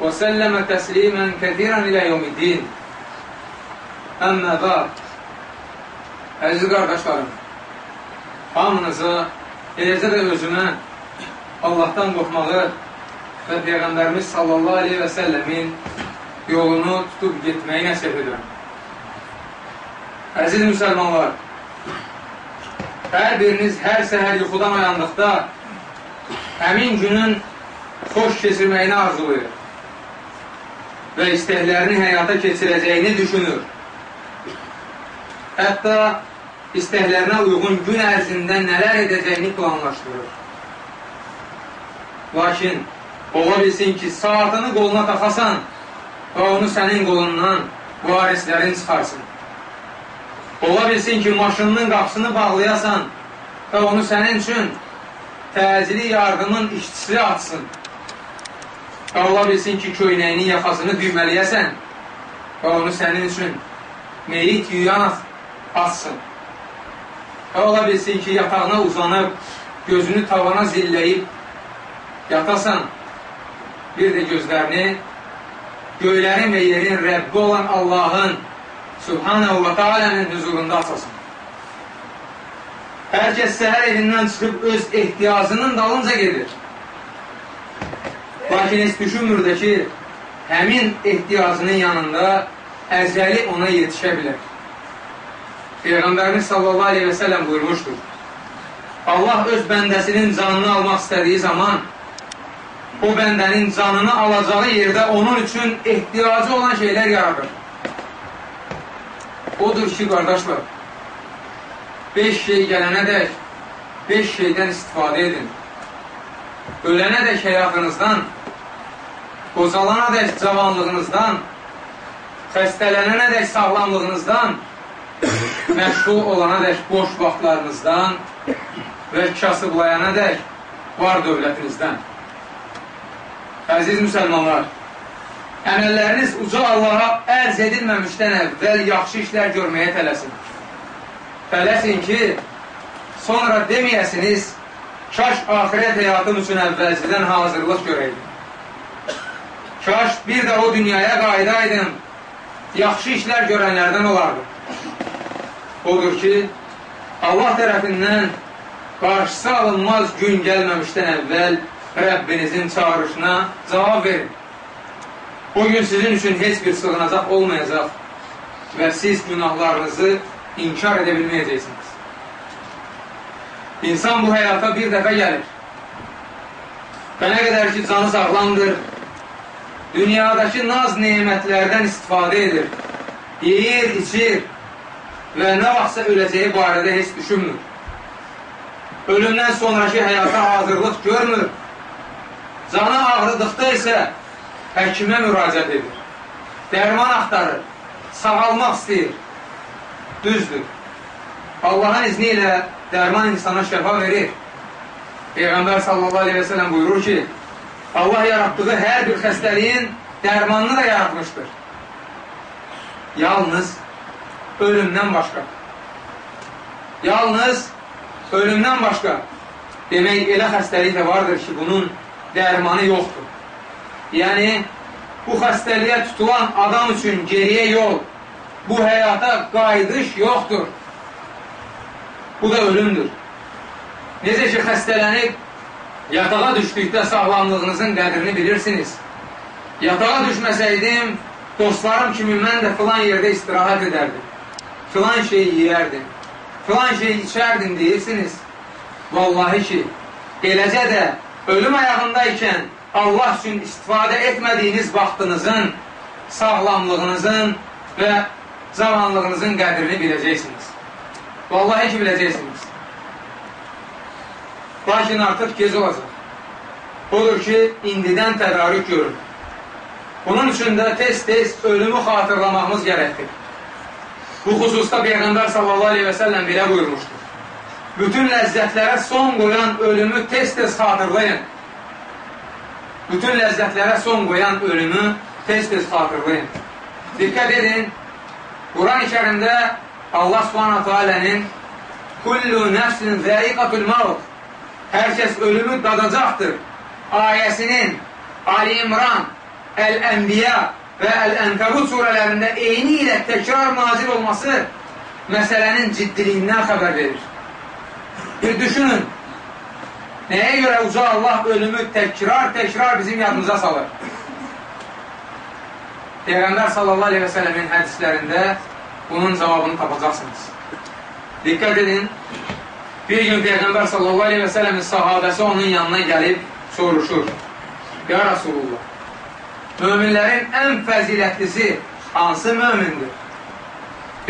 وسلم تسليما كثيرا إلى يوم الدين Əmmə bəd, əziz qardaşlarım, hamınıza, eləcə də özümə Allahdan qorxmağı və Peyğəmbərimiz sallallahu aleyhi və səlləmin yolunu tutub getməyi nəsib edirəm. Əziz müsəlmanlar, hər biriniz hər səhər yuxudan oyandıqda həmin günün xoş keçirməyini arzulayır və istəklərini həyata keçirəcəyini düşünür. Hətta istəklərinə uyğun gün ərzində nələr edəcəyini planlaşdırır. Lakin, ola bilsin ki, saatını qoluna taxasan və onu sənin qolundan varislərin çıxarsın. Ola bilsin ki, maşınının qapısını bağlayasan və onu sənin üçün təcili yardımın işçisi açsın. Və ola bilsin ki, köynəyinin yaxasını düyməliyəsən və onu sənin üçün meyit yuyan açsın. Və ola bilsin ki, yatağına uzanıb, gözünü tavana zilləyib yatasan, bir də gözlərini göylərin və yerin Rəbbi olan Allahın Subhanahu və Teala'nın huzurunda açasın. Hər kəs səhər evindən çıxıb öz ehtiyacının dalınca gedir. Lakin heç düşünmür ki, həmin ehtiyacının yanında əzəli ona yetişə bilər. Peyğəmbərimiz sallallahu aleyhi və sələm buyurmuşdur. Allah öz bəndəsinin canını almaq istədiyi zaman o bəndənin canını alacağı yerdə onun üçün ehtiyacı olan şeylər yaradır. Odur ki, qardaşlar, beş şey gələnə dək, beş şeydən istifadə edin. Ölənə dək həyatınızdan, qocalana cavanlığınızdan, xəstələnənə dək sağlamlığınızdan, məşğul olana dək boş vaxtlarınızdan və kasıblayana dək var dövlətinizdən. Əziz müsəlmanlar, əməlləriniz uca Allaha ərz edilməmişdən əvvəl yaxşı işlər görməyə tələsin. Tələsin ki, sonra deməyəsiniz, kaş ahirət həyatım üçün əvvəlcədən hazırlıq görəydim. Kaş bir də o dünyaya qayıdaydım, yaxşı işlər görənlərdən olardım odur ki, Allah tərəfindən qarşısı alınmaz gün gəlməmişdən əvvəl Rəbbinizin çağırışına cavab verin. O gün sizin üçün heç bir sığınacaq olmayacaq və siz günahlarınızı inkar edə bilməyəcəksiniz. İnsan bu həyata bir dəfə gəlir. Və nə qədər ki, canı sağlamdır, dünyadakı naz neymətlərdən istifadə edir, yeyir, içir, və nə vaxtsa öləcəyi barədə heç düşünmür. Ölümdən sonraki həyata hazırlıq görmür. Canı ağrıdıqda isə həkimə müraciət edir. Dərman axtarır, sağalmaq istəyir. Düzdür. Allahın izni ilə dərman insana şəfa verir. Peyğəmbər sallallahu aleyhi və sələm buyurur ki, Allah yaratdığı hər bir xəstəliyin dərmanını da yaratmışdır. Yalnız ölümdən başqa. Yalnız ölümdən başqa. Demək, elə xəstəlik də vardır ki, bunun dərmanı yoxdur. Yəni, bu xəstəliyə tutulan adam üçün geriyə yol, bu həyata qayıdış yoxdur. Bu da ölümdür. Necə ki, xəstələnib, yatağa düşdükdə sağlamlığınızın qədrini bilirsiniz. Yatağa düşməsəydim, dostlarım kimi mən də filan yerdə istirahat edərdim filan şeyi yiyərdin, filan şeyi içərdin deyirsiniz. Vallahi ki, eləcə də ölüm ayağındaykən Allah üçün istifadə etmədiyiniz vaxtınızın, sağlamlığınızın və zamanlığınızın qədrini biləcəksiniz. Vallahi ki, biləcəksiniz. Lakin artıq gec olacaq. Odur ki, indidən tədarük görün. Bunun üçün də tez-tez ölümü xatırlamağımız gərəkdir. Bu xüsusda Peyğəmbər sallallahu aleyhi və səlləm belə buyurmuşdur. Bütün ləzzətlərə son qoyan ölümü tez-tez xatırlayın. Bütün ləzzətlərə son qoyan ölümü tez-tez xatırlayın. Diqqət edin, Quran-ı kərimdə Allah subhanətə alənin Kullu nəfsin zəiqatul maut Hər kəs ölümü dadacaqdır ayəsinin Ali İmran, Əl-Ənbiya və Əl-Ənkabut surələrində eyni ilə təkrar nazil olması məsələnin ciddiliyindən xəbər verir. Bir düşünün, nəyə görə uca Allah ölümü təkrar-təkrar bizim yadımıza salır? Peyğəmbər sallallahu aleyhi və sələmin hədislərində bunun cavabını tapacaqsınız. Diqqət edin, bir gün Peyğəmbər sallallahu aleyhi və sələmin sahabəsi onun yanına gəlib soruşur. Ya Rasulullah, möminlərin ən fəzilətlisi hansı mömindir?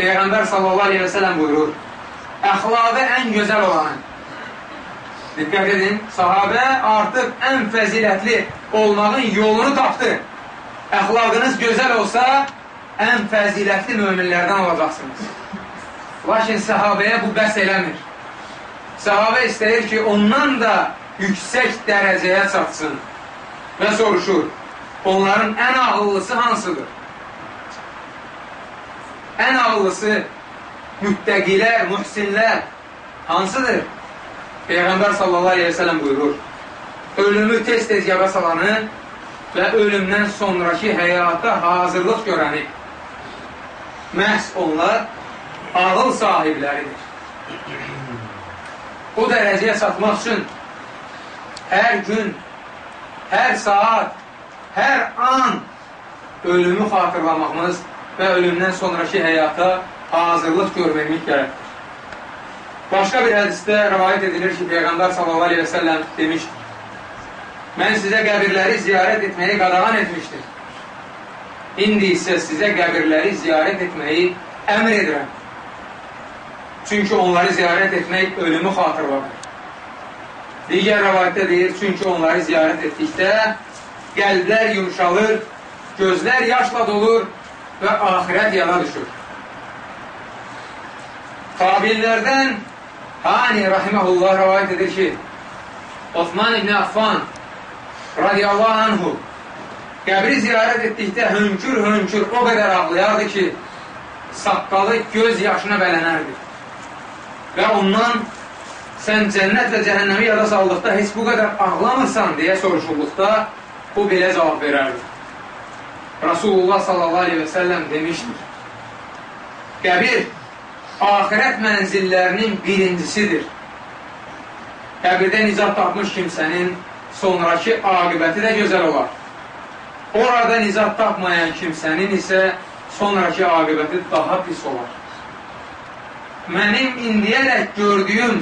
Peyğəmbər sallallahu aleyhi və sələm buyurur, əxlaqı ən gözəl olanı. Diqqət edin, sahabə artıq ən fəzilətli olmağın yolunu tapdı. Əxlaqınız gözəl olsa, ən fəzilətli möminlərdən olacaqsınız. Lakin səhabəyə bu bəs eləmir. Səhabə istəyir ki, ondan da yüksək dərəcəyə çatsın və soruşur, onların ən ağıllısı hansıdır? Ən ağıllısı müttəqilər, mühsinlər hansıdır? Peyğəmbər sallallahu aleyhi ve sellem buyurur, ölümü tez-tez yaba salanı və ölümdən sonraki həyata hazırlıq görəni. Məhz onlar ağıl sahibləridir. O dərəcəyə çatmaq üçün hər gün, hər saat, hər an ölümü xatırlamağımız və ölümdən sonraki həyata hazırlıq görməyimiz gərəkdir. Başqa bir hədisdə rəvayət edilir ki, Peyğəmbər sallallahu aleyhi və səlləm demişdir. Mən sizə qəbirləri ziyarət etməyi qadağan etmişdim. İndi isə sizə qəbirləri ziyarət etməyi əmr edirəm. Çünki onları ziyarət etmək ölümü xatırladır. Digər rəvayətdə deyir, çünki onları ziyarət etdikdə qəlblər yumşalır, gözlər yaşla dolur və ahirət yana düşür. Tabillərdən Hani rahiməhullah rəvayət edir ki, Osman ibn Affan radiyallahu anhu qəbri ziyarət etdikdə hönkür-hönkür o qədər ağlayardı ki, saqqalı göz yaşına bələnərdi. Və ondan sən cənnət və cəhənnəmi yada saldıqda heç bu qədər ağlamırsan deyə soruşulduqda o belə cavab verərdi. Rasulullah sallallahu aleyhi və səlləm demişdir. Qəbir axirət mənzillərinin birincisidir. Qəbirdə nicat tapmış kimsənin sonraki aqibəti də gözəl olar. Orada nicat tapmayan kimsənin isə sonraki aqibəti daha pis olar. Mənim indiyədək gördüyüm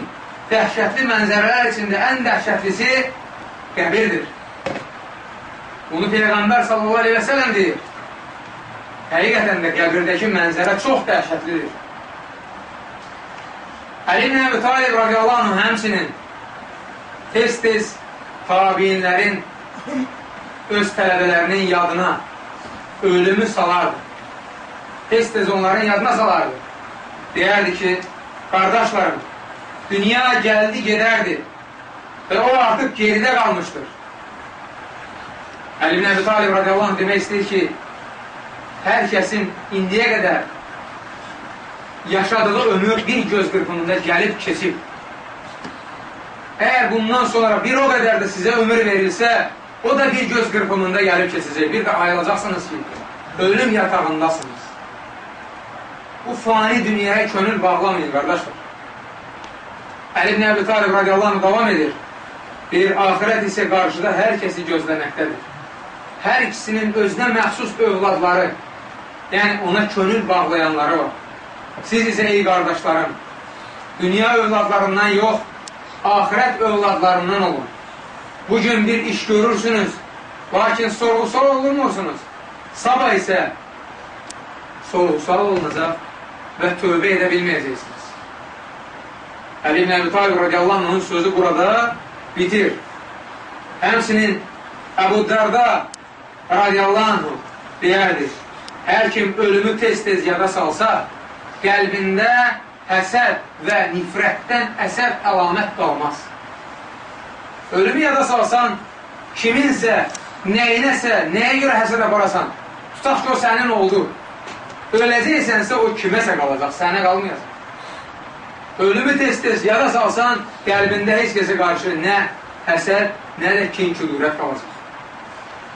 dəhşətli mənzərələr içində ən dəhşətlisi qəbirdir. Bunu Peyğəmbər sallallahu aleyhi və sələm deyir. Həqiqətən də qəbirdəki mənzərə çox dəhşətlidir. Əli ibn Əbi Talib radiyallahu anh həmsinin tez-tez tabiyinlərin öz tələbələrinin yadına ölümü salardı. Tez-tez onların yadına salardı. Deyərdi ki, qardaşlarım, dünya gəldi, gedərdi və o artıq geridə qalmışdır. Əli ibn Əbi Talib radiyallahu anh demək istəyir ki, hər kəsin indiyə qədər yaşadığı ömür bir göz qırpımında gəlib keçib. Əgər bundan sonra bir o qədər də sizə ömür verilsə, o da bir göz qırpımında gəlib keçəcək. Bir də ayılacaqsınız ki, ölüm yatağındasınız. Bu fani dünyaya könül bağlamayın, qardaşlar. Əli ibn Əbi Talib radiyallahu davam edir. Bir ahirət isə qarşıda hər kəsi gözləməkdədir. Hər ikisinin özünə məxsus övladları, yəni ona könül bağlayanları var. Siz isə ey qardaşlarım, dünya övladlarından yox, ahirət övladlarından olun. Bugün bir iş görürsünüz, lakin sorğusal olunmursunuz. Sabah isə sorğusal olunacaq və tövbə edə bilməyəcəksiniz. Əli ibn Əbi Talib radiyallahu anh'ın sözü burada bitir. Həmsinin Əbu Dərda radiyallahu anh deyərdir. Hər kim ölümü tez-tez yada salsa, qəlbində həsəd və nifrətdən əsər əlamət qalmaz. Ölümü yada salsan, kiminsə, nəyinəsə, nəyə görə həsəd aparasan, tutaq ki, o sənin oldu. Öləcəksənsə, o kiməsə qalacaq, sənə qalmayacaq. Ölümü tez-tez yada salsan, qəlbində heç kəsə qarşı nə həsəd, nə də kin kudurət qalacaq.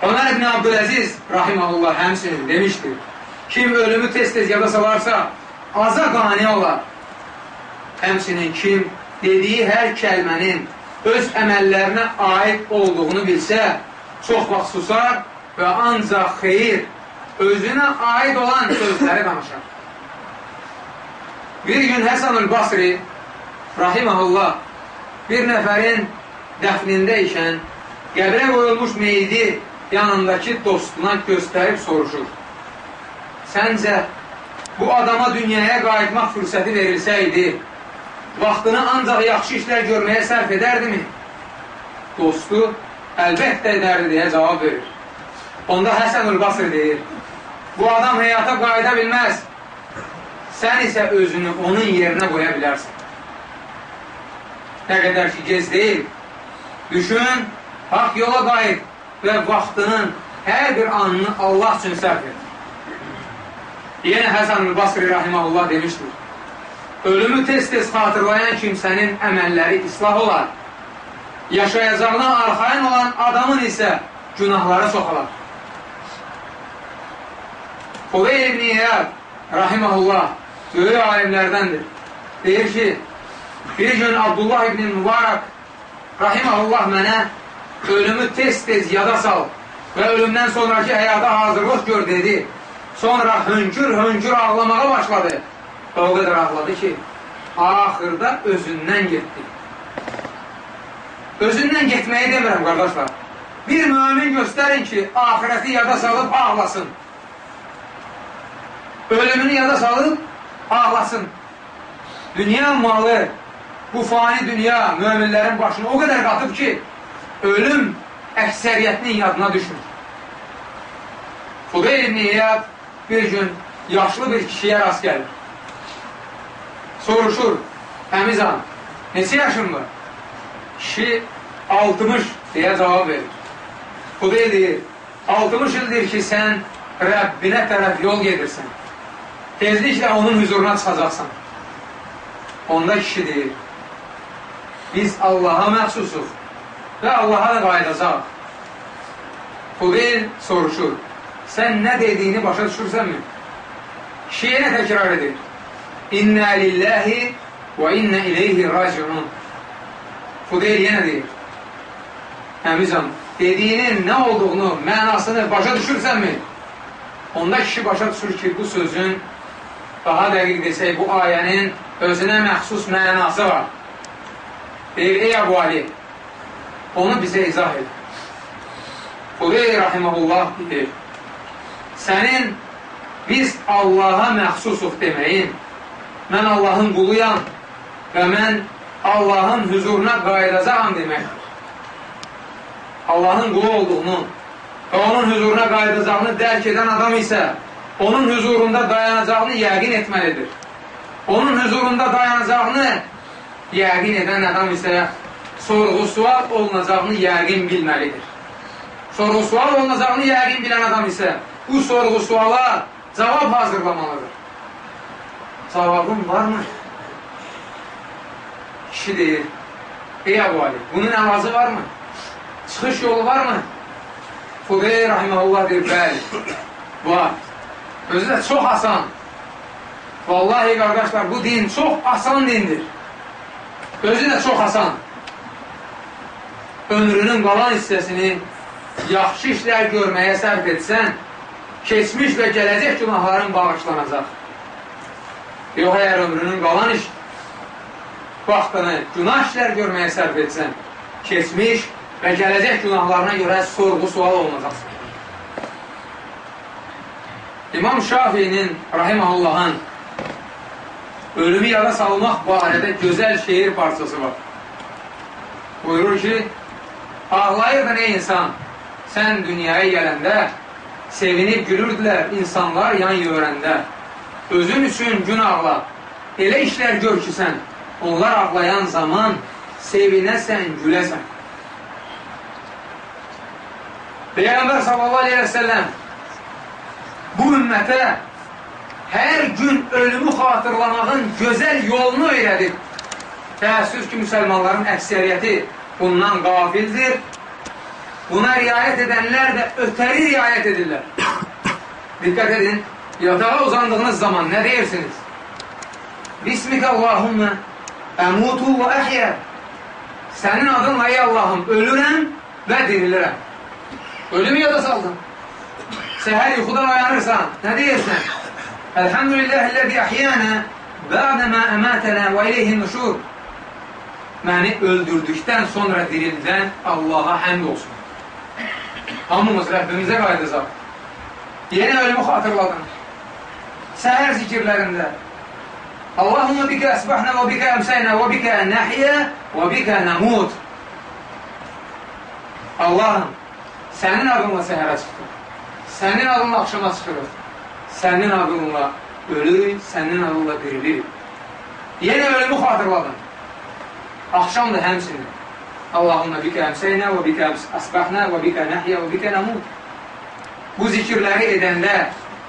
Ömer İbn Abdüləziz rahiməhullah həmsinin demişdir. Kim ölümü tez-tez yada salarsa, aza qani olar. Həmsinin kim dediyi hər kəlmənin öz əməllərinə aid olduğunu bilsə, çox vaxt susar və ancaq xeyir, özünə aid olan sözləri danışar. Bir gün Həsanül Basri, rahiməhullah, bir nəfərin dəfnində ikən qəbrə qoyulmuş meyidi yanındakı dostuna göstərib soruşur. Səncə, bu adama dünyaya qayıtmaq fürsəti verilsəydi, vaxtını ancaq yaxşı işlər görməyə sərf edərdimi? Dostu, əlbəttə edərdi deyə cavab verir. Onda Həsən Ülbasır deyir, bu adam həyata qayıda bilməz, sən isə özünü onun yerinə qoya bilərsən. Nə qədər ki, gez deyil, düşün, haq yola qayıt, və vaxtının hər bir anını Allah üçün sərf edir. Yenə Həsən Basri Rahiməhullah demişdir. Ölümü tez-tez xatırlayan kimsənin əməlləri islah olar. Yaşayacağına arxayın olan adamın isə günahları soxalar. Xubeyl ibn İyad Rahiməhullah böyük alimlərdəndir. Deyir ki, bir gün Abdullah ibn Mübarək Rahiməhullah mənə ölümü tez-tez yada sal və ölümdən sonraki həyata hazırlıq gör dedi. Sonra hönkür-hönkür ağlamağa başladı. O qədər ağladı ki, axırda özündən getdi. Özündən getməyi demirəm, qardaşlar. Bir mümin göstərin ki, ahirəti yada salıb ağlasın. Ölümünü yada salıb ağlasın. Dünya malı, bu fani dünya müminlərin başına o qədər qatıb ki, ölüm əksəriyyətinin yadına düşmür. Xudeyr ibn İyad bir gün yaşlı bir kişiyə rast gəlir. Soruşur, Əmizan, neçə yaşın var? Kişi 60 deyə cavab verir. Xudeyr deyir, 60 ildir ki, sən Rəbbinə tərəf yol gedirsən. Tezliklə onun huzuruna çıxacaqsan. Onda kişi deyir, biz Allaha məxsusuq və Allaha da qayıdacaq. Xudeyl soruşur, sən nə dediyini başa düşürsənmi? Kişi yenə təkrar edir. İnnə lilləhi və innə ileyhi raciun. Xudeyl yenə deyir. Əmizam, dediyinin nə olduğunu, mənasını başa düşürsənmi? Onda kişi başa düşür ki, bu sözün daha dəqiq desək, bu ayənin özünə məxsus mənası var. Deyir, ey Əbu Ali, onu bizə izah edir. Xudey rahiməhullah deyir, sənin biz Allaha məxsusuq deməyin, mən Allahın quluyam və mən Allahın huzuruna qayıdacaqam deməkdir. Allahın qulu olduğunu və onun huzuruna qayıdacağını dərk edən adam isə onun huzurunda dayanacağını yəqin etməlidir. Onun huzurunda dayanacağını yəqin edən adam isə sorğu-sual olunacağını yəqin bilməlidir. Sorğu-sual olunacağını yəqin bilən adam isə bu sorğu-suala cavab hazırlamalıdır. Cavabın varmı? Kişi deyir, ey Əbu Ali, bunun əvazı varmı? Çıxış yolu varmı? Xudey Rahiməhullah deyir, bəli, var. Özü də çox asan. Vallahi qardaşlar, bu din çox asan dindir. Özü də çox asan ömrünün qalan hissəsini yaxşı işlər görməyə sərf etsən, keçmiş və gələcək günahların bağışlanacaq. Yox, əgər ömrünün qalan iş vaxtını günah işlər görməyə sərf etsən, keçmiş və gələcək günahlarına görə sorğu sual olunacaqsın. İmam Şafinin, rahiməhullahın ölümü yada salmaq barədə gözəl şehir parçası var. Buyurur ki, Ağlayırdın ey insan, sən dünyaya gələndə sevinib gülürdülər insanlar yan yörəndə. Özün üçün gün ağla, elə işlər gör ki sən, onlar ağlayan zaman sevinəsən, güləsən. Peyğəmbər sallallahu aleyhi və səlləm bu ümmətə hər gün ölümü xatırlamağın gözəl yolunu öyrədib. Təəssüf ki, müsəlmanların əksəriyyəti bundan qafildir. Buna riayət edənlər də ötəri riayət edirlər. Diqqət edin, yatağa uzandığınız zaman nə deyirsiniz? Bismikə Allahümmə əmutu və əhyə Sənin adınla ey Allahım ölürəm və dirilirəm. Ölümü yada saldın. Səhər yuxudan oyanırsan, nə deyirsən? Elhamdülilləhilləzi əhyənə bə'dəmə əmətənə və ileyhin nuşur. Məni öldürdükdən sonra dirildən Allaha həmd olsun. Hamımız Rəbbimizə qayıdacaq. Yenə ölümü xatırladın. Səhər zikirlərində Allahumma bikə əsbəhnə və bikə əmsəynə və bikə nəhyə və bikə nəmud Allahım, sənin adınla səhərə çıxdıq. Sənin adınla axşama çıxırıq. Sənin adınla ölürük, sənin adınla dirilirik. Yenə ölümü xatırladın. Axşam da həmsinin. Allahumma bikə əmsəynə və bikə əsbəhnə və bikə nəhyə və bikə nəmud. Bu zikirləri edəndə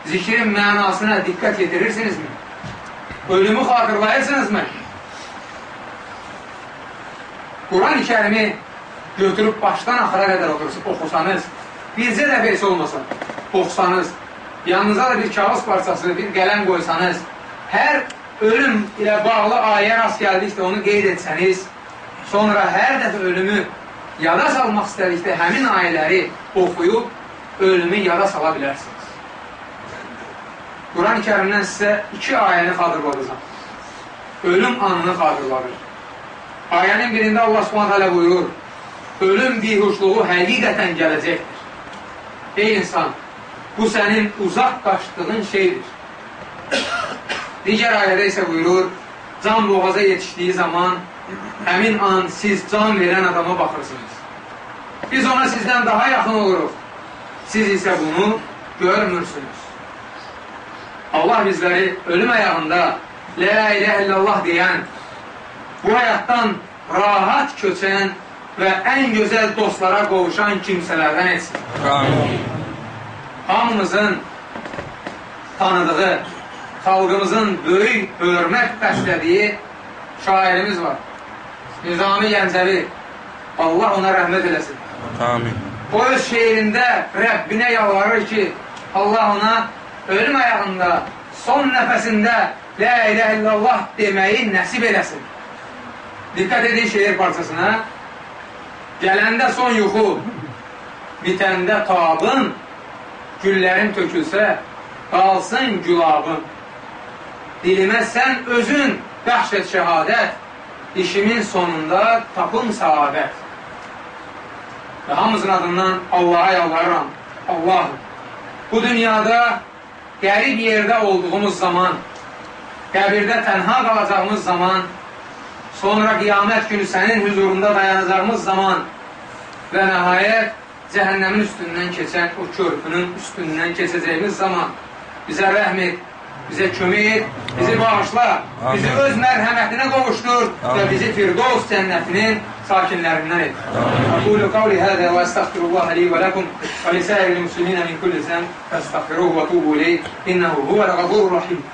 zikrin mənasına diqqət yetirirsinizmi? Ölümü xatırlayırsınızmı? Quran-ı kərimi götürüb başdan axıra qədər oxusanız, bircə də birisi olmasa, oxusanız, yanınıza da bir kağız parçası, bir qələm qoysanız, hər ölüm ilə bağlı ayə rast gəldikdə onu qeyd etsəniz, sonra hər dəfə ölümü yada salmaq istədikdə həmin ayələri oxuyub, ölümü yada sala bilərsiniz. Quran-ı kərimdən sizə iki ayəni xatırladacaq. Ölüm anını xatırladır. Ayənin birində Allah subhanət hələ buyurur, ölüm bihuşluğu həqiqətən gələcəkdir. Ey insan, bu sənin uzaq qaçdığın şeydir. Digər ayədə isə buyurur, can boğaza yetişdiyi zaman həmin an siz can verən adama baxırsınız. Biz ona sizdən daha yaxın oluruq. Siz isə bunu görmürsünüz. Allah bizləri ölüm ayağında La ilahe illallah deyən, bu həyatdan rahat köçən və ən gözəl dostlara qovuşan kimsələrdən etsin. Amin. Hamımızın tanıdığı, xalqımızın böyük hörmət bəslədiyi şairimiz var. Nizami Gəncəvi. Allah ona rəhmət eləsin. Amin. O öz şeirində Rəbbinə yalvarır ki, Allah ona ölüm ayağında, son nəfəsində La ilahe illallah deməyi nəsib eləsin. Diqqət edin şeir parçasına. Gələndə son yuxu, bitəndə tabın, güllərin tökülsə, qalsın gülabın. Dilimə sən özün bəxş et şəhadət, işimin sonunda tapın səadət. Və hamımızın adından Allaha yalvarıram. Allah, bu dünyada qərib yerdə olduğumuz zaman, qəbirdə tənha qalacağımız zaman, sonra qiyamət günü sənin huzurunda dayanacağımız zaman və nəhayət cəhənnəmin üstündən keçən o körpünün üstündən keçəcəyimiz zaman bizə rəhm et, bizə kömək et, bizi bağışla, bizi öz mərhəmətinə qovuşdur və bizi Firdovs cənnətinin sakinlərindən et. Aqulu qavli hədə və əstəxfirullah li və ləkum və lisəyir musliminə min kulli zən fəstəxfiruhu və tubu ileyh innəhu huvəl qafurur rahim.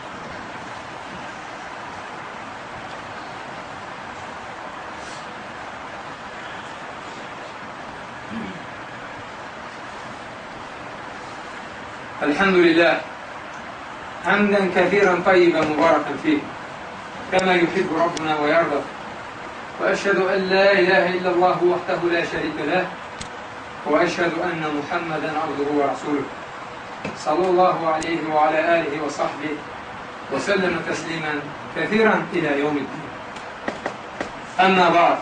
الحمد لله. حمدا كثيرا طيبا مباركا فيه. كما يحب ربنا ويرضى. وأشهد أن لا إله إلا الله وحده لا شريك له. وأشهد أن محمدا عبده ورسوله. صلى الله عليه وعلى آله وصحبه وسلم تسليما كثيرا إلى يوم الدين. أما بعد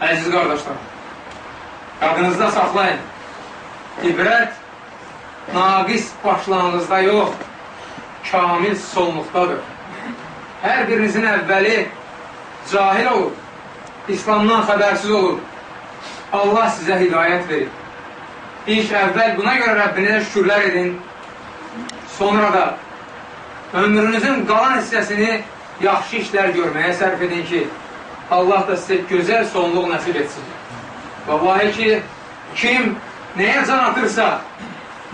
Əziz qardaşlar, qadınızda saxlayın. İbrət naqis başlanğıcda yox, kamil sonluqdadır. Hər birinizin əvvəli cahil olur, İslamdan xəbərsiz olur. Allah sizə hidayət verir. İş əvvəl buna görə Rəbbinizə şükürlər edin. Sonra da ömrünüzün qalan hissəsini yaxşı işlər görməyə sərf edin ki, Allah da sizə gözəl sonluq nəsib etsin. Vallahi ki, kim nəyə can atırsa,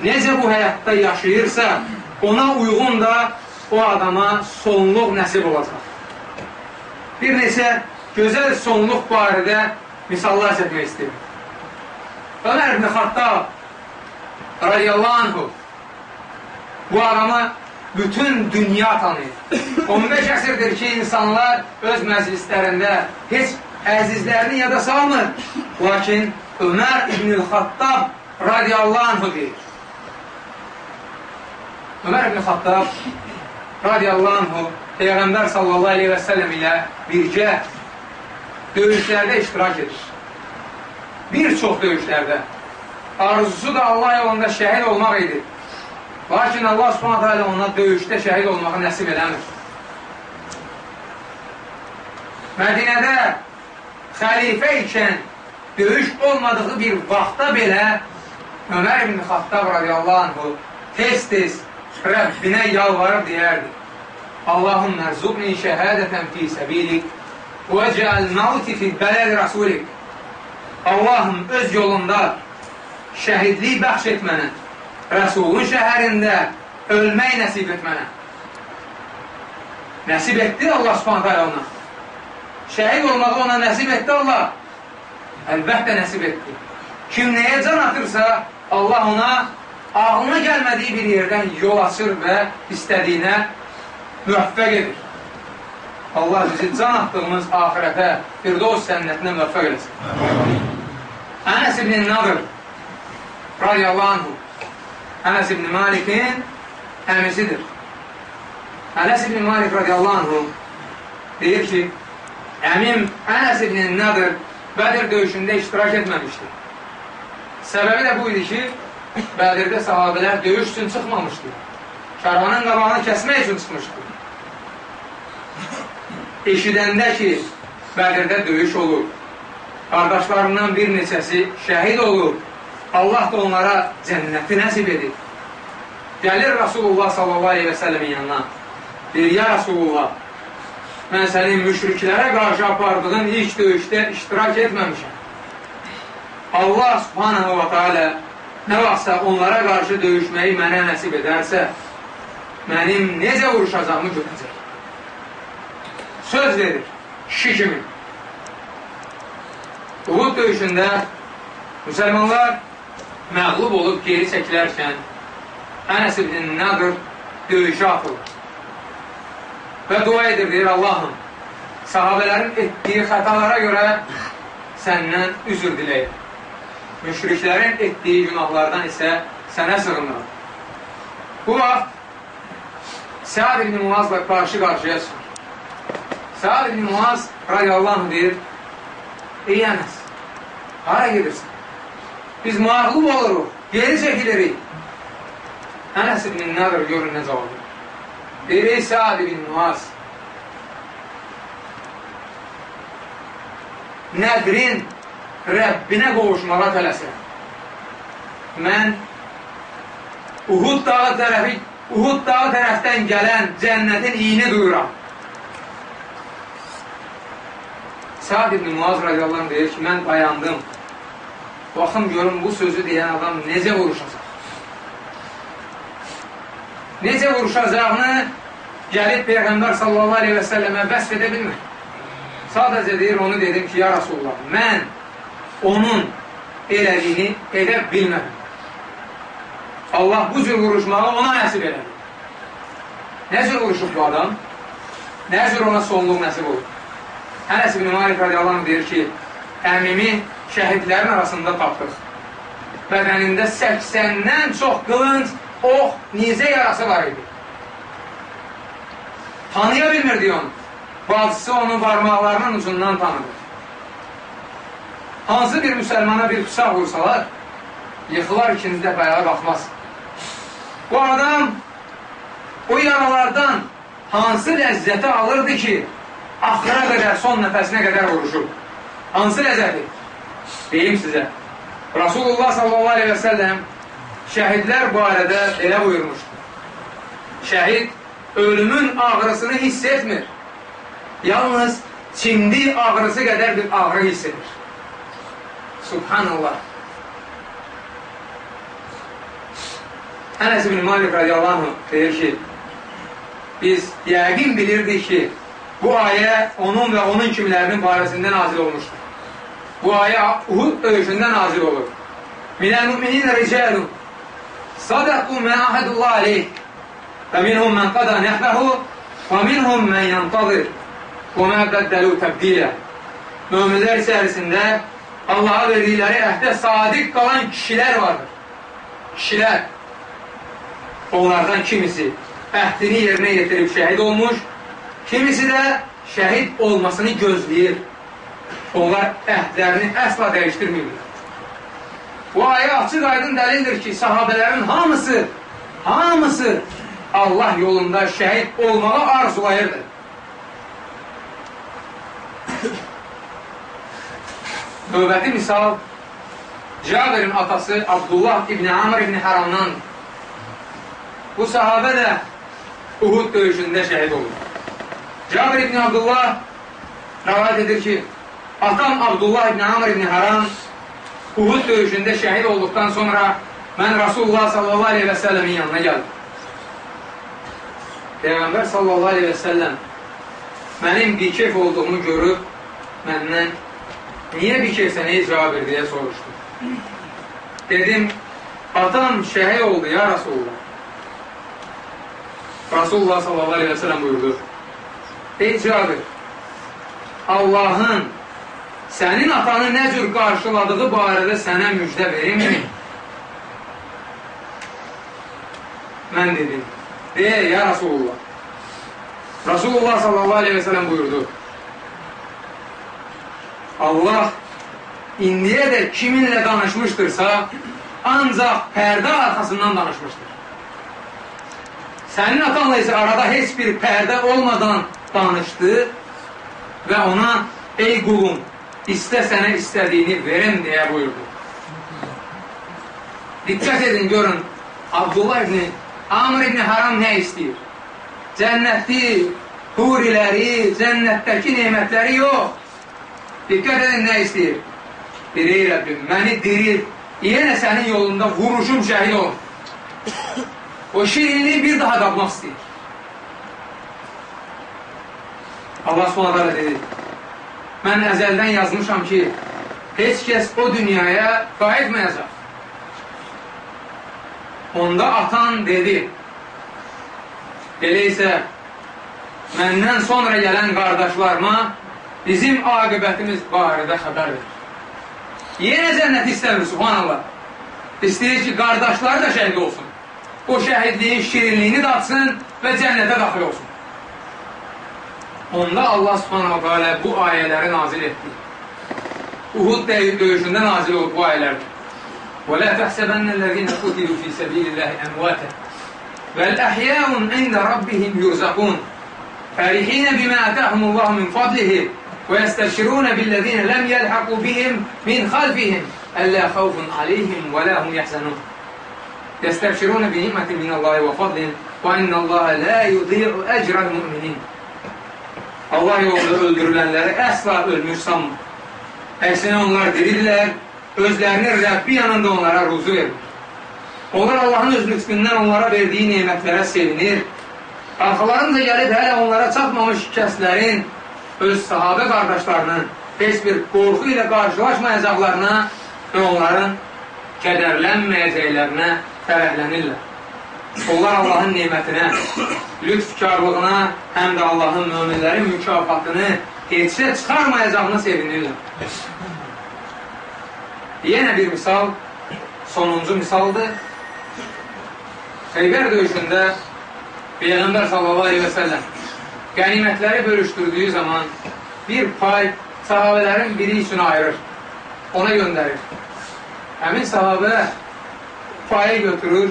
necə bu həyatda yaşayırsa, ona uyğun da o adama sonluq nəsib olacaq. Bir neçə gözəl sonluq barədə misallar çəkmək istəyirəm. Ömər ibn Xattab radiyallahu anhu bu adamı bütün dünya tanıyır. 15 əsrdir ki, insanlar öz məclislərində heç əzizlərini yada salmır. Lakin Ömər ibn-i Xattab radiyallahu anhu deyir. Ömər ibn Xattab radiyallahu anhu Peyğəmbər sallallahu aleyhi və səlləm ilə birgə döyüşlərdə iştirak edir. Bir çox döyüşlərdə. Arzusu da Allah yolunda şəhid olmaq idi. Lakin Allah subhanətə alə ona döyüşdə şəhid olmağı nəsib eləmir. Mədinədə xəlifə ikən döyüş olmadığı bir vaxtda belə Ömər ibn Xattab radiyallahu anhu tez-tez Rəbbinə yalvarıb deyərdi. Allahum mərzuqni şəhədətən fi səbilik və cəəl mauti fi bələd rasulik. Allahım öz yolunda şəhidlik bəxş et mənə. Rəsulun şəhərində ölmək nəsib et mənə. Nəsib etdi Allah subhanətə ona. Şəhid olmağı ona nəsib etdi Allah. Əlbəttə nəsib etdi. Kim nəyə can atırsa, Allah ona ağlına gəlmədiyi bir yerdən yol açır və istədiyinə müvəffəq edir. Allah bizi can atdığımız ahirətə, Firdos sənnətinə müvəffəq eləsin. Ənəs ibn Nadir radiyallahu anhu Ənəs ibn Malikin əmisidir. Ənəs ibn Malik radiyallahu anhu deyir ki, əmim Ənəs ibn Nadir Bədir döyüşündə iştirak etməmişdi. Səbəbi də bu idi ki, Bədirdə sahabələr döyüş üçün çıxmamışdı. Karvanın qabağını kəsmək üçün çıxmışdı. Eşidəndə ki, Bədirdə döyüş olur, qardaşlarından bir neçəsi şəhid olur, Allah da onlara cənnəti nəsib edir. Gəlir Rasulullah sallallahu aleyhi və səlləmin yanına. Deyir, ya Rasulullah, mən sənin müşriklərə qarşı apardığın ilk döyüşdə iştirak etməmişəm. Allah subhanahu wa ta'ala nə vaxtsa onlara qarşı döyüşməyi mənə nəsib edərsə, mənim necə vuruşacağımı görəcək. Söz verir, kişi kimi. Uhud döyüşündə müsəlmanlar məğlub olub geri çəkilərkən Ənəs ibn Nadir döyüşə atılır. Və dua edir, deyir Allahım, sahabələrin etdiyi xətalara görə səndən üzr diləyir. Müşriklərin etdiyi günahlardan isə sənə sığınırım. Bu vaxt Səad ibn Muazla qarşı qarşıya çıxır. Səad ibn Muaz radiyallahu deyir, Ey Ənəs, hara gedirsən? Biz məğlub oluruq, geri çəkilirik. Ənəs ibn Nadir görün nə cavab verir. Deyir, ey Səad ibn Muaz, Nədrin Rəbbinə qovuşmağa tələsir. Mən Uhud dağı tərəfi Uhud dağı tərəfdən gələn cənnətin iyini duyuram. Səad ibn Muaz radiyallahu anh deyir ki, mən dayandım. Baxım görüm bu sözü deyən adam necə vuruşacaq. Necə vuruşacağını gəlib Peyğəmbər sallallahu aleyhi və səlləmə vəsf edə bilmir. Sadəcə deyir, onu dedim ki, ya Rasulullah, mən onun elədiyini edə bilmədim. Allah bu cür vuruşmağı ona nəsib elədi. Nə cür vuruşub bu adam? Nə cür ona sonluq nəsib olur? Ənəs ibn Malik radiyallahu deyir ki, əmimi şəhidlərin arasında tapdıq. Bədənində 80-dən çox qılınc, ox, nizə yarası var idi. Tanıya bilmirdi onu. Bacısı onun barmaqlarının ucundan tanıdı. Hansı bir müsəlmana bir bıçaq vursalar, yıxılar ikinci dəfə ayağa qalxmaz. Bu adam o yaralardan hansı ləzzəti alırdı ki, axıra qədər, son nəfəsinə qədər vuruşub. Hansı ləzzəti? Deyim sizə. Rasulullah sallallahu aleyhi və səlləm şəhidlər barədə elə buyurmuşdur. Şəhid ölümün ağrısını hiss etmir. Yalnız çindi ağrısı qədər bir ağrı hiss edir. Subhanallah. Ənəs ibn Malik radiyallahu deyir ki, biz yəqin bilirdik ki, bu ayə onun və onun kimlərinin barəsində nazil olmuşdur. Bu ayə Uhud döyüşündə nazil olur. Minəl müminə ricəlun sadaqu mə ahədullah aleyh və minhum mən qada nəhbəhu və minhum mən yantazir və mə qəddəlu təbdilə. Möminlər içərisində Allaha verdikləri əhdə sadiq qalan kişilər vardır. Kişilər. Onlardan kimisi əhdini yerinə yetirib şəhid olmuş, kimisi də şəhid olmasını gözləyir. Onlar əhdlərini əsla dəyişdirmirlər. Bu ayə açıq aydın dəlildir ki, sahabələrin hamısı, hamısı Allah yolunda şəhid olmağı arzulayırdı. Növbəti misal Cabirin atası Abdullah İbni Amr İbni Haramdan bu sahabə də Uhud döyüşündə şəhid olur. Cabir İbni Abdullah rəvayət edir ki, atam Abdullah İbni Amr İbni Haram Uhud döyüşündə şəhid olduqdan sonra mən Rasulullah sallallahu aleyhi və səlləmin yanına gəldim. Peyğəmbər sallallahu aleyhi və səlləm mənim bikef olduğumu görüb məndən niyə bikefsən ey Cabir deyə soruşdu. Dedim, atam şəhid oldu ya Rasulullah. Rasulullah sallallahu aleyhi və sələm buyurdu. Ey Cabir, Allahın sənin atanı nə cür qarşıladığı barədə sənə müjdə verimmi? Mən dedim, deyə ya Rasulullah. Rasulullah sallallahu aleyhi və sələm buyurdu. Allah indiyə də kiminlə danışmışdırsa, ancaq pərdə arxasından danışmışdır. Sənin atanla isə arada heç bir pərdə olmadan danışdı və ona ey qulum, istə sənə istədiyini verəm deyə buyurdu. Diqqət edin, görün, Abdullah ibn Amr ibn Haram nə istəyir? Cənnətli, huriləri, cənnətdəki neymətləri yox. Diqqət edin, nə istəyir? Ey Rəbbim, məni diril, yenə sənin yolunda vuruşum şəhid ol. O şirinliği bir daha tapmaq istəyir. Allah subhanətə dedi, mən əzəldən yazmışam ki, heç kəs o dünyaya qayıtmayacaq. Onda atan dedi, elə isə məndən sonra gələn qardaşlarıma bizim aqibətimiz barədə xəbər verir. Yenə cənnət istəmir, subhanallah. İstəyir ki, qardaşları da şəhid olsun. O şəhidliyin şirinliyini datsın və cənnətə daxil olsun. Onda Allah subhanahu teala bu ayələri nazil etdi. Uhud döyüşündə nazil olub bu ayələr. وَلَا تَحْسَبَنَّ الَّذِينَ قُتِلُوا فِي سَبِيلِ اللَّهِ أَمْوَاتًا بَلْ أَحْيَاءٌ عِنْدَ رَبِّهِمْ يُرْزَقُونَ فَرِحِينَ بِمَا آتَاهُمُ اللَّهُ مِنْ فَضْلِهِ وَيَسْتَبْشِرُونَ بِالَّذِينَ لَمْ يَلْحَقُوا بِهِمْ مِنْ خَلْفِهِمْ أَلَّا خَوْفٌ عَلَيْهِمْ وَلَا هُمْ يَحْزَنُونَ يَسْتَبْشِرُونَ بِنِعْمَةٍ مِنَ اللَّهِ وَفَضْلٍ وَإِنَّ اللَّهَ لَا يُضِيعُ أَجْرَ الْمُؤْمِنِينَ Allah yolunda öldürülənləri əsla ölmüş sanmır. Əksinə onlar diridirlər, özlərini Rəbbi yanında onlara ruzu verir. Onlar Allahın öz lütfündən onlara verdiyi nemətlərə sevinir. Arxalarınca gəlib hələ onlara çatmamış kəslərin öz sahabə qardaşlarının heç bir qorxu ilə qarşılaşmayacaqlarına və onların kədərlənməyəcəklərinə fərəhlənirlər. Onlar Allahın nemətinə, lütfkarlığına, həm də Allahın möminlərin mükafatını heçə çıxarmayacağına sevinirlər. Yenə bir misal, sonuncu misaldır. Xeybər döyüşündə Peyğəmbər sallallahu aleyhi və səlləm qənimətləri bölüşdürdüyü zaman bir pay sahabələrin biri üçün ayırır, ona göndərir. Həmin sahabə payı götürür,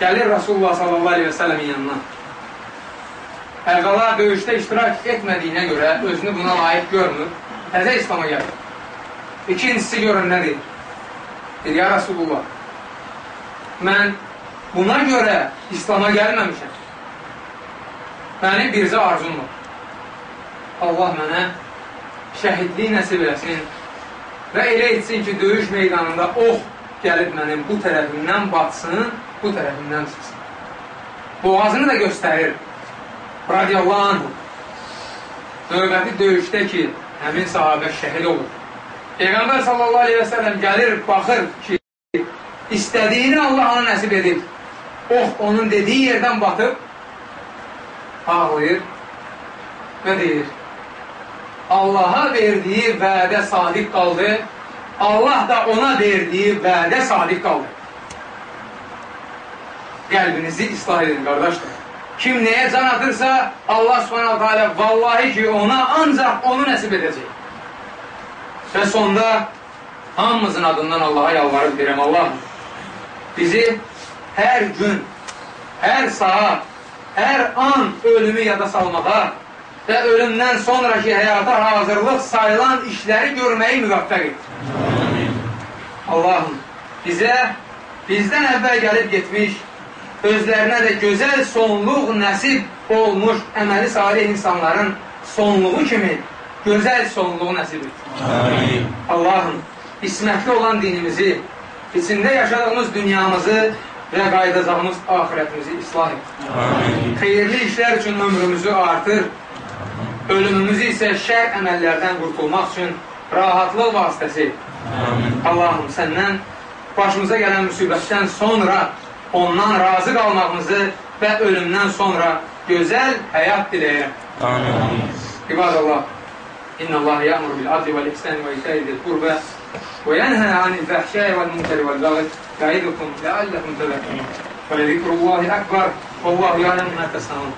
gəlir Rasulullah sallallahu aleyhi və sələmin yanına. Əvvəla döyüşdə iştirak etmədiyinə görə özünü buna layiq görmür, təzə İslama gəlir. İkincisi görün nədir? Dedi, ya Rasulullah, mən buna görə İslama gəlməmişəm. Mənim birzə arzum var. Allah mənə şəhidliyi nəsib eləsin və elə etsin ki, döyüş meydanında ox gəlib mənim bu tərəfimdən batsın, bu tərəfimdən çıxsın. Boğazını da göstərir. Radiyallahu anh. Növbəti döyüşdə ki, həmin sahabə şəhid olur. Peyğəmbər sallallahu aleyhi və səlləm gəlir, baxır ki, istədiyini Allah ona nəsib edib. Ox onun dediyi yerdən batıb, ağlayır və deyir, Allaha verdiyi vədə sadiq qaldı, Allah da ona verdiyi vədə sadiq qaldı. Qəlbinizi islah edin, qardaşlar. Kim nəyə can atırsa, Allah subhanahu teala vallahi ki, ona ancaq onu nəsib edəcək. Və sonda hamımızın adından Allaha yalvarıb deyirəm, Allah bizi hər gün, hər saat, hər an ölümü yada salmağa və ölümdən sonraki həyata hazırlıq sayılan işləri görməyi müvəffəq et. Allahım, bizə bizdən əvvəl gəlib getmiş, özlərinə də gözəl sonluq nəsib olmuş əməli salih insanların sonluğu kimi gözəl sonluğu nəsib et. Allahım, ismətli olan dinimizi, içində yaşadığımız dünyamızı və qaydacağımız ahirətimizi islah et. Amin. Xeyirli işlər üçün ömrümüzü artır, ölümümüzü isə şər əməllərdən qurtulmaq üçün rahatlıq vasitəsi. Amin. Allahım, səndən başımıza gələn müsibətdən sonra ondan razı qalmağımızı və ölümdən sonra gözəl həyat diləyirəm. Amin. İbadallah, İnna Allah ya'muru bil adli vel ihsani ve ita'i zil وينهى عن الفحشاء والمنكر والبغي يعظكم لعلكم تذكرون. فلذكر الله أكبر والله يعلم ما تصنعون.